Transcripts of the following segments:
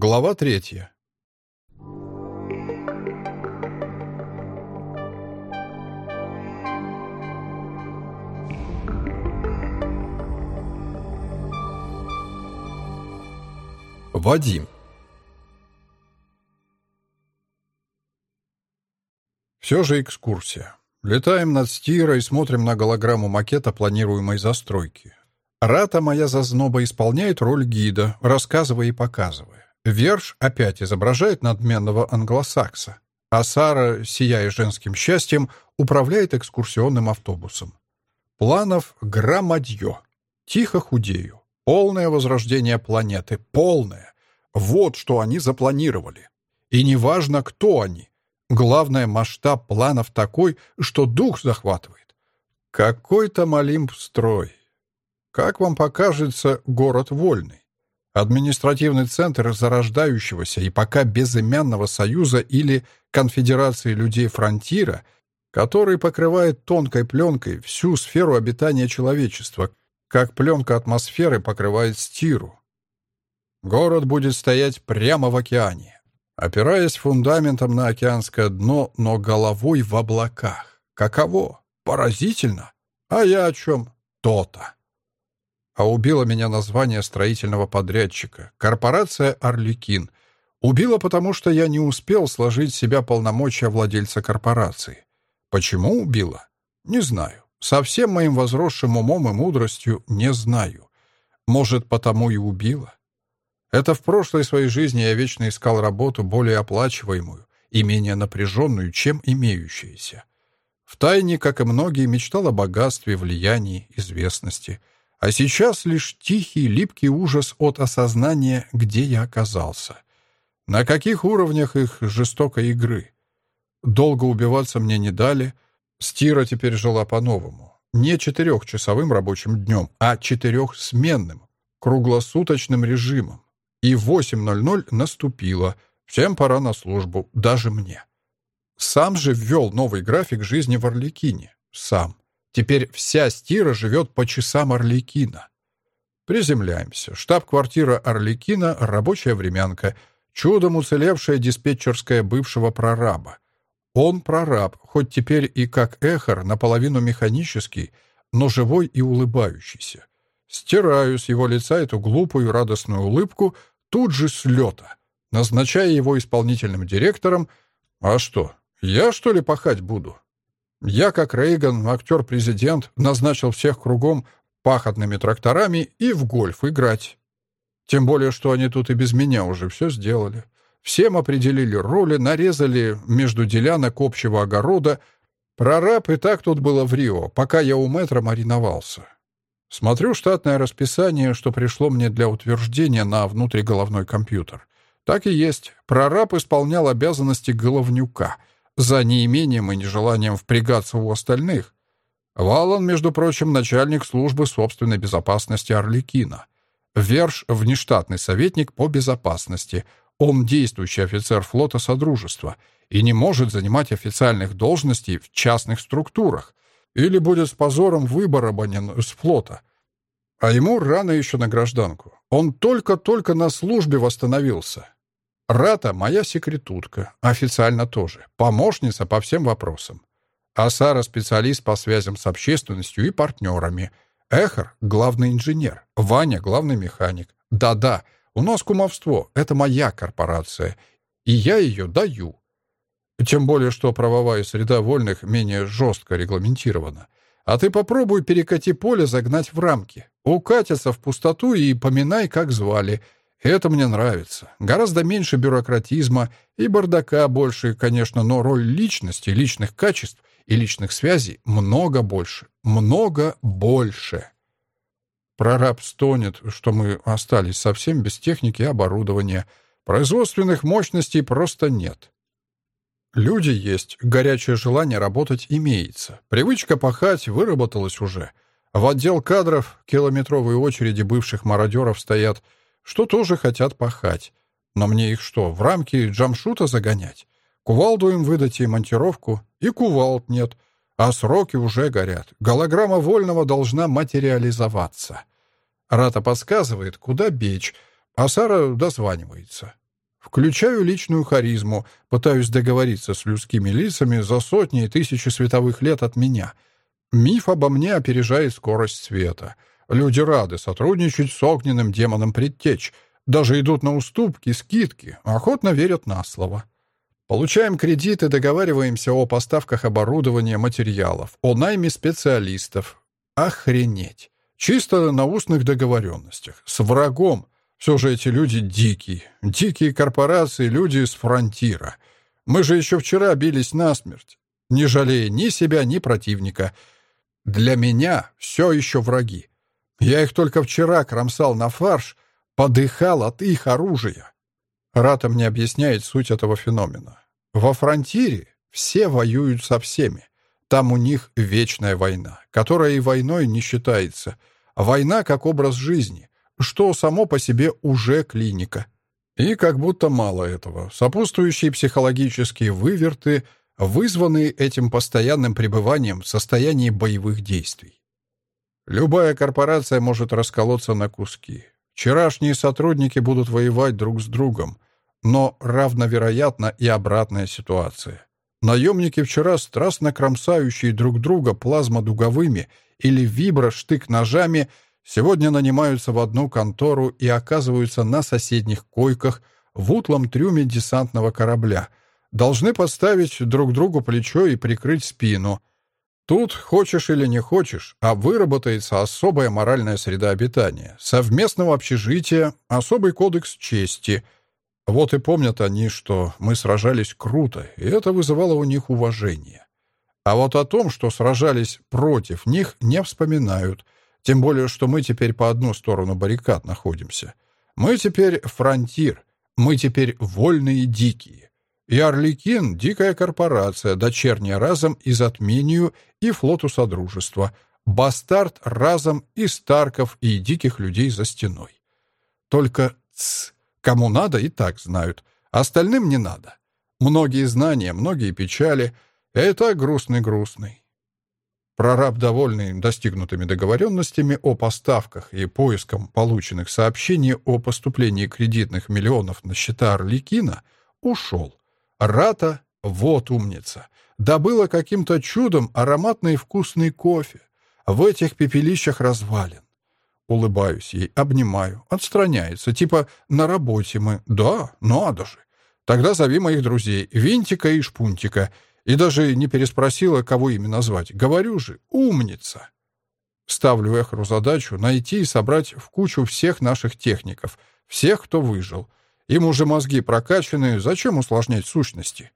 Глава третья. Вадим. Все же экскурсия. Летаем над Стира и смотрим на голограмму макета планируемой застройки. Рата моя зазноба исполняет роль гида, рассказывая и показывая. Верш опять изображает надменного англосакса, а Сара, сияя женским счастьем, управляет экскурсионным автобусом. Планов громадье. Тихо худею. Полное возрождение планеты. Полное. Вот что они запланировали. И неважно, кто они. Главное, масштаб планов такой, что дух захватывает. Какой-то Малимп-строй. Как вам покажется город вольный? Административный центр зарождающегося и пока безымянного союза или конфедерации людей фронтира, который покрывает тонкой пленкой всю сферу обитания человечества, как пленка атмосферы покрывает стиру. Город будет стоять прямо в океане, опираясь фундаментом на океанское дно, но головой в облаках. Каково? Поразительно. А я о чем? То-то. А убило меня название строительного подрядчика. Корпорация «Орликин». Убило, потому что я не успел сложить в себя полномочия владельца корпорации. Почему убило? Не знаю. Со всем моим возросшим умом и мудростью не знаю. Может, потому и убило? Это в прошлой своей жизни я вечно искал работу более оплачиваемую и менее напряженную, чем имеющаяся. Втайне, как и многие, мечтал о богатстве, влиянии, известности. А сейчас лишь тихий, липкий ужас от осознания, где я оказался. На каких уровнях их жестокой игры. Долго убиваться мне не дали — Стира теперь жила по-новому. Не четырехчасовым рабочим днем, а четырехсменным, круглосуточным режимом. И в 8.00 наступило. Всем пора на службу, даже мне. Сам же ввел новый график жизни в Орликине. Сам. Теперь вся стира живет по часам Орликина. Приземляемся. Штаб-квартира Орликина, рабочая времянка, чудом уцелевшая диспетчерская бывшего прораба. Он прораб, хоть теперь и как эхор, наполовину механический, но живой и улыбающийся. Стираю с его лица эту глупую радостную улыбку тут же с лета, назначая его исполнительным директором. А что, я что ли пахать буду? Я, как Рейган, актер-президент, назначил всех кругом пахотными тракторами и в гольф играть. Тем более, что они тут и без меня уже все сделали. Всем определили роли, нарезали между делянок общего огорода. Прораб и так тут было в Рио, пока я у мэтра мариновался. Смотрю штатное расписание, что пришло мне для утверждения на внутриголовной компьютер. Так и есть. Прораб исполнял обязанности головнюка за неимением и нежеланием впрягаться у остальных. Валан, между прочим, начальник службы собственной безопасности Орликина. Верш — внештатный советник по безопасности — он действующий офицер флота Содружества и не может занимать официальных должностей в частных структурах или будет с позором выборобанен с флота. А ему рано еще на гражданку. Он только-только на службе восстановился. Рата — моя секретутка, официально тоже, помощница по всем вопросам. А Сара — специалист по связям с общественностью и партнерами. Эхар — главный инженер, Ваня — главный механик. Да-да — у нас кумовство — это моя корпорация, и я ее даю. Тем более, что правовая среда вольных менее жестко регламентирована. А ты попробуй перекати поле загнать в рамки. Укатятся в пустоту и поминай, как звали. Это мне нравится. Гораздо меньше бюрократизма и бардака больше, конечно, но роль личности, личных качеств и личных связей много больше. Много больше. Прораб стонет, что мы остались совсем без техники и оборудования. Производственных мощностей просто нет. Люди есть, горячее желание работать имеется. Привычка пахать выработалась уже. В отдел кадров километровые очереди бывших мародеров стоят, что тоже хотят пахать. Но мне их что, в рамки джамшута загонять? Кувалду им выдать и монтировку, и кувалд нет — а сроки уже горят. Голограмма Вольного должна материализоваться. Рата подсказывает, куда бечь, а Сара дозванивается. Включаю личную харизму, пытаюсь договориться с людскими лицами за сотни и тысячи световых лет от меня. Миф обо мне опережает скорость света. Люди рады сотрудничать с огненным демоном предтеч, даже идут на уступки, скидки, охотно верят на слово. Получаем кредиты, договариваемся о поставках оборудования, материалов, о найме специалистов. Охренеть! Чисто на устных договоренностях. С врагом — все же эти люди дикие. Дикие корпорации, люди из фронтира. Мы же еще вчера бились насмерть, не жалея ни себя, ни противника. Для меня все еще враги. Я их только вчера кромсал на фарш, подыхал от их оружия. Рата мне объясняет суть этого феномена. Во фронтире все воюют со всеми. Там у них вечная война, которая и войной не считается. Война как образ жизни что само по себе уже клиника. И как будто мало этого, сопутствующие психологические выверты, вызванные этим постоянным пребыванием в состоянии боевых действий. Любая корпорация может расколоться на куски. Вчерашние сотрудники будут воевать друг с другом, но равновероятна и обратная ситуация. Наемники вчера страстно кромсающие друг друга плазмодуговыми или вибро-штык-ножами – Сегодня нанимаются в одну контору и оказываются на соседних койках в утлом трюме десантного корабля. Должны подставить друг другу плечо и прикрыть спину. Тут, хочешь или не хочешь, а выработается особая моральная среда обитания, совместного общежития, особый кодекс чести. Вот и помнят они, что мы сражались круто, и это вызывало у них уважение. А вот о том, что сражались против них, не вспоминают — тем более, что мы теперь по одну сторону баррикад находимся. Мы теперь фронтир, мы теперь вольные дикие. И Орликин — дикая корпорация, дочерняя разом и затмению, и флоту Содружества, бастард разом и Старков, и диких людей за стеной. Только ц, кому надо, и так знают. Остальным не надо. Многие знания, многие печали. Это грустный-грустный. Прораб, довольный достигнутыми договоренностями о поставках и поиском полученных сообщений о поступлении кредитных миллионов на счета Орликина, ушел. Рата, вот умница, добыла каким-то чудом ароматный вкусный кофе в этих пепелищах развалин. Улыбаюсь ей, обнимаю, отстраняется, типа «на работе мы». «Да, надо же». Тогда зови моих друзей, Винтика и Шпунтика — и даже не переспросила, кого именно звать. Говорю же, умница. Ставлю Эхру задачу найти и собрать в кучу всех наших техников, всех, кто выжил. Им уже мозги прокачаны, зачем усложнять сущности?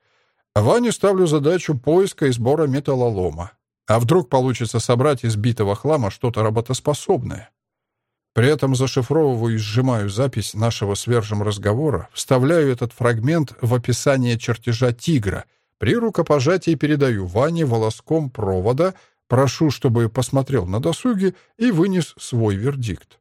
Ване ставлю задачу поиска и сбора металлолома. А вдруг получится собрать из битого хлама что-то работоспособное? При этом зашифровываю и сжимаю запись нашего свержем разговора, вставляю этот фрагмент в описание чертежа «Тигра», при рукопожатии передаю Ване волоском провода, прошу, чтобы посмотрел на досуге и вынес свой вердикт.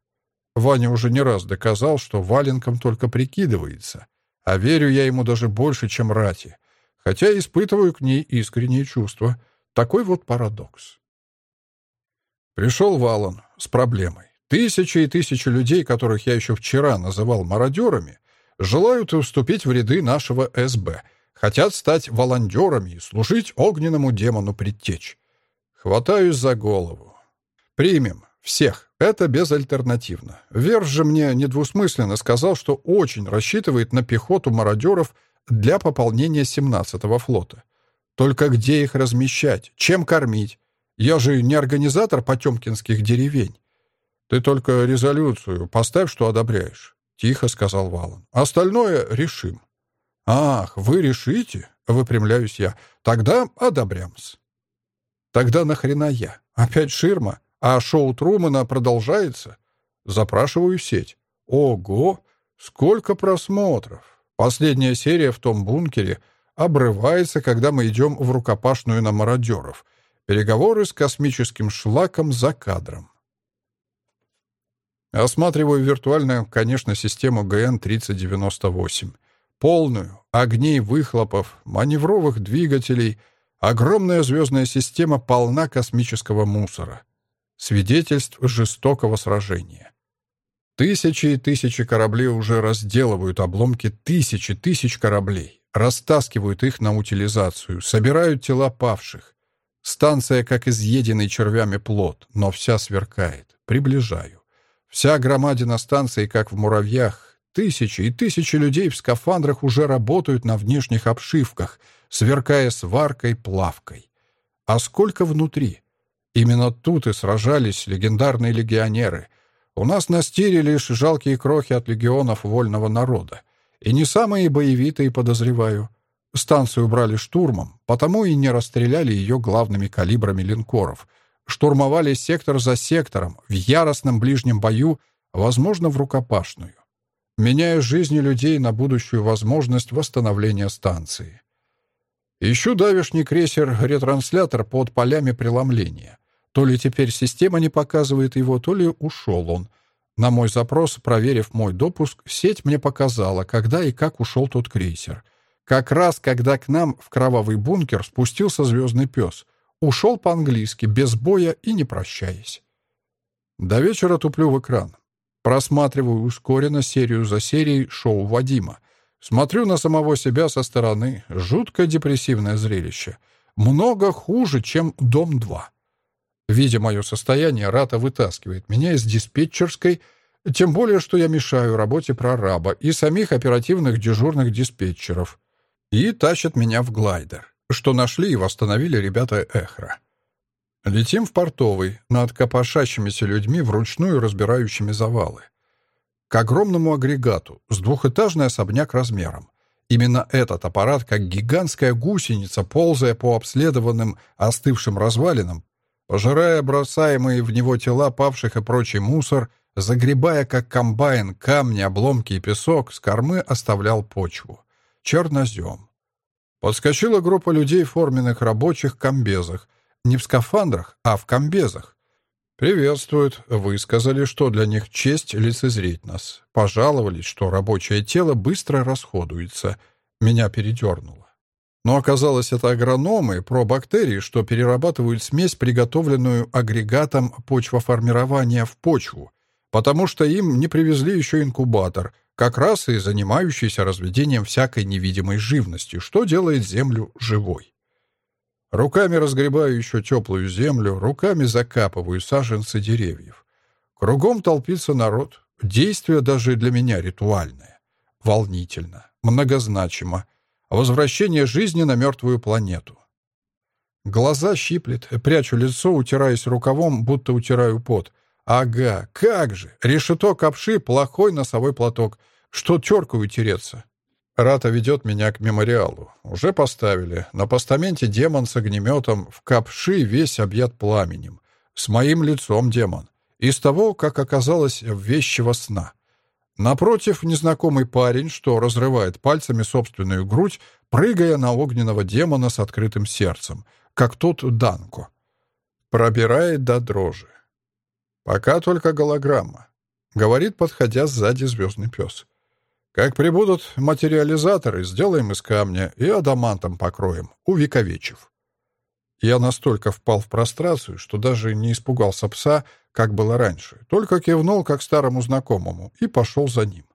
Ваня уже не раз доказал, что валенком только прикидывается, а верю я ему даже больше, чем Рати, хотя испытываю к ней искренние чувства. Такой вот парадокс. Пришел Валан с проблемой. Тысячи и тысячи людей, которых я еще вчера называл мародерами, желают вступить в ряды нашего СБ — Хотят стать волонтерами и служить огненному демону предтеч. Хватаюсь за голову. Примем. Всех. Это безальтернативно. Верш же мне недвусмысленно сказал, что очень рассчитывает на пехоту мародеров для пополнения 17-го флота. Только где их размещать? Чем кормить? Я же не организатор потемкинских деревень. Ты только резолюцию поставь, что одобряешь. Тихо сказал Валан. Остальное решим. «Ах, вы решите?» — выпрямляюсь я. «Тогда одобрямс». «Тогда нахрена я? Опять ширма? А шоу Трумана продолжается?» Запрашиваю сеть. «Ого! Сколько просмотров!» Последняя серия в том бункере обрывается, когда мы идем в рукопашную на мародеров. Переговоры с космическим шлаком за кадром. Осматриваю виртуальную, конечно, систему ГН-3098 полную, огней выхлопов, маневровых двигателей, огромная звездная система полна космического мусора. Свидетельств жестокого сражения. Тысячи и тысячи кораблей уже разделывают обломки тысячи тысяч кораблей, растаскивают их на утилизацию, собирают тела павших. Станция, как изъеденный червями плод, но вся сверкает. Приближаю. Вся громадина станции, как в муравьях. Тысячи и тысячи людей в скафандрах уже работают на внешних обшивках, сверкая сваркой, плавкой. А сколько внутри? Именно тут и сражались легендарные легионеры. У нас на стире лишь жалкие крохи от легионов вольного народа. И не самые боевитые, подозреваю. Станцию брали штурмом, потому и не расстреляли ее главными калибрами линкоров. Штурмовали сектор за сектором, в яростном ближнем бою, возможно, в рукопашную. Меняя жизни людей на будущую возможность восстановления станции. Ищу давишний крейсер-ретранслятор под полями преломления. То ли теперь система не показывает его, то ли ушел он. На мой запрос, проверив мой допуск, сеть мне показала, когда и как ушел тот крейсер. Как раз, когда к нам в кровавый бункер спустился звездный пес. Ушел по-английски, без боя и не прощаясь. До вечера туплю в экран. Просматриваю ускоренно серию за серией шоу Вадима. Смотрю на самого себя со стороны. Жуткое депрессивное зрелище. Много хуже, чем «Дом-2». Видя мое состояние, Рата вытаскивает меня из диспетчерской, тем более, что я мешаю работе прораба и самих оперативных дежурных диспетчеров, и тащат меня в глайдер, что нашли и восстановили ребята Эхра. Летим в портовый, над копошащимися людьми, вручную разбирающими завалы. К огромному агрегату, с двухэтажный особняк размером. Именно этот аппарат, как гигантская гусеница, ползая по обследованным остывшим развалинам, пожирая бросаемые в него тела павших и прочий мусор, загребая как комбайн камни, обломки и песок, с кормы оставлял почву. Чернозем. Подскочила группа людей в форменных рабочих комбезах. Не в скафандрах, а в комбезах. «Приветствуют. Вы сказали, что для них честь лицезреть нас. Пожаловались, что рабочее тело быстро расходуется. Меня передернуло. Но оказалось, это агрономы, пробактерии, что перерабатывают смесь, приготовленную агрегатом почвоформирования в почву, потому что им не привезли еще инкубатор, как раз и занимающийся разведением всякой невидимой живности, что делает землю живой. Руками разгребаю еще теплую землю, руками закапываю саженцы деревьев. Кругом толпится народ. Действие даже для меня ритуальное. Волнительно, многозначимо — Возвращение жизни на мертвую планету. Глаза щиплет, прячу лицо, утираясь рукавом, будто утираю пот. Ага, как же! Решето капши, плохой носовой платок. Что теркой утереться? Рата ведет меня к мемориалу. Уже поставили. На постаменте демон с огнеметом, в капши весь объят пламенем. С моим лицом демон. Из того, как оказалось, вещего сна. Напротив, незнакомый парень, что разрывает пальцами собственную грудь, прыгая на огненного демона с открытым сердцем, как тот Данко. Пробирает до дрожи. Пока только голограмма. Говорит, подходя сзади звездный пес. Как прибудут материализаторы, сделаем из камня и адамантом покроем, увековечив. Я настолько впал в прострацию, что даже не испугался пса, как было раньше, только кивнул как старому знакомому и пошел за ним.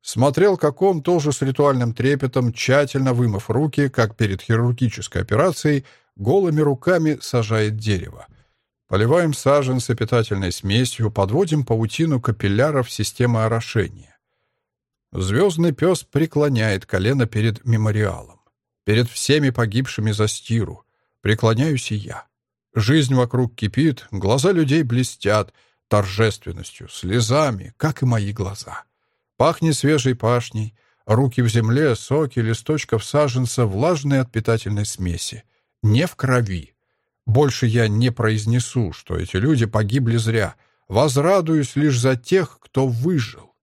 Смотрел, как он, тоже с ритуальным трепетом, тщательно вымыв руки, как перед хирургической операцией, голыми руками сажает дерево. Поливаем саженцы питательной смесью, подводим паутину капилляров системы орошения. Звездный пес преклоняет колено перед мемориалом, перед всеми погибшими за стиру — преклоняюсь и я. Жизнь вокруг кипит, глаза людей блестят торжественностью, слезами, как и мои глаза. Пахнет свежей пашней, руки в земле, соки листочков саженца, влажные от питательной смеси. Не в крови. Больше я не произнесу, что эти люди погибли зря. Возрадуюсь лишь за тех, кто выжил.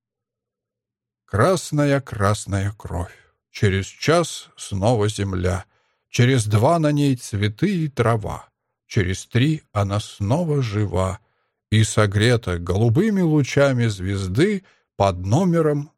Красная-красная кровь. Через час снова земля. Через два на ней цветы и трава. Через три она снова жива и согрета голубыми лучами звезды под номером